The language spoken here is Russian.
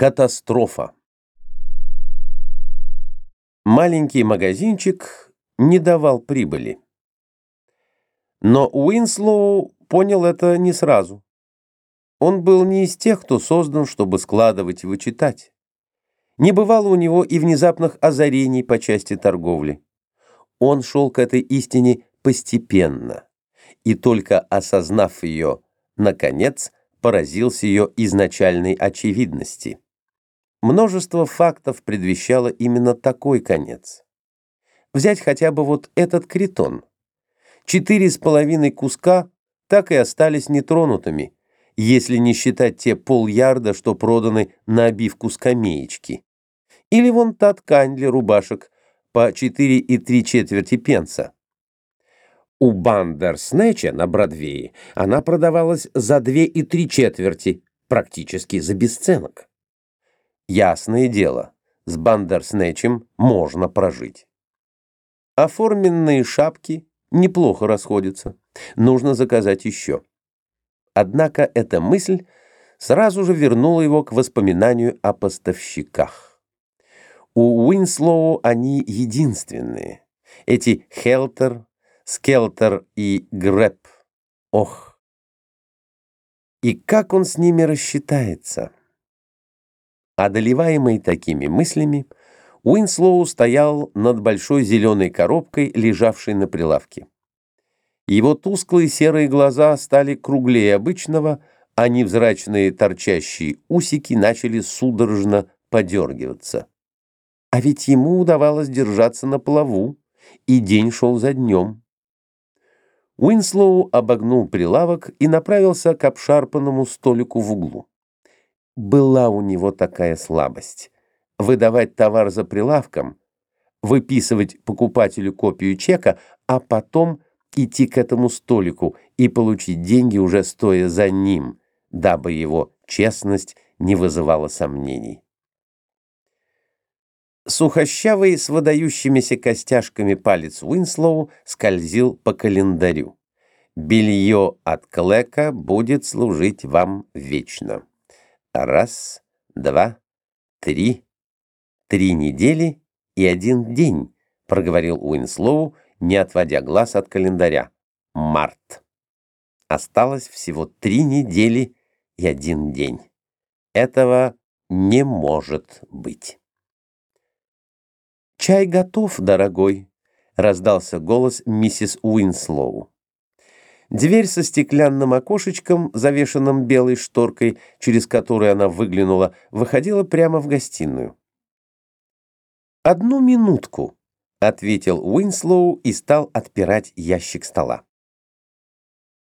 Катастрофа. Маленький магазинчик не давал прибыли. Но Уинслоу понял это не сразу. Он был не из тех, кто создан, чтобы складывать и вычитать. Не бывало у него и внезапных озарений по части торговли. Он шел к этой истине постепенно, и только осознав ее, наконец, поразился ее изначальной очевидности. Множество фактов предвещало именно такой конец. Взять хотя бы вот этот критон. Четыре с половиной куска так и остались нетронутыми, если не считать те полярда, что проданы на обивку скамеечки. Или вон та ткань для рубашек по 4,3 четверти пенса. У Бандерснэча на Бродвее она продавалась за 2,3 четверти, практически за бесценок. Ясное дело, с Бандерснэчем можно прожить. Оформленные шапки неплохо расходятся. Нужно заказать еще. Однако эта мысль сразу же вернула его к воспоминанию о поставщиках. У Уинслоу они единственные. Эти Хелтер, Скелтер и Грэб. Ох! И как он с ними рассчитается? Одолеваемый такими мыслями, Уинслоу стоял над большой зеленой коробкой, лежавшей на прилавке. Его тусклые серые глаза стали круглее обычного, а невзрачные торчащие усики начали судорожно подергиваться. А ведь ему удавалось держаться на плаву, и день шел за днем. Уинслоу обогнул прилавок и направился к обшарпанному столику в углу. Была у него такая слабость. Выдавать товар за прилавком, выписывать покупателю копию чека, а потом идти к этому столику и получить деньги уже стоя за ним, дабы его честность не вызывала сомнений. Сухощавый с выдающимися костяшками палец Уинслоу скользил по календарю. «Белье от Клека будет служить вам вечно». Раз, два, три. Три недели и один день, проговорил Уинслоу, не отводя глаз от календаря. Март. Осталось всего три недели и один день. Этого не может быть. «Чай готов, дорогой», — раздался голос миссис Уинслоу. Дверь со стеклянным окошечком, завешенным белой шторкой, через которую она выглянула, выходила прямо в гостиную. «Одну минутку», — ответил Уинслоу и стал отпирать ящик стола.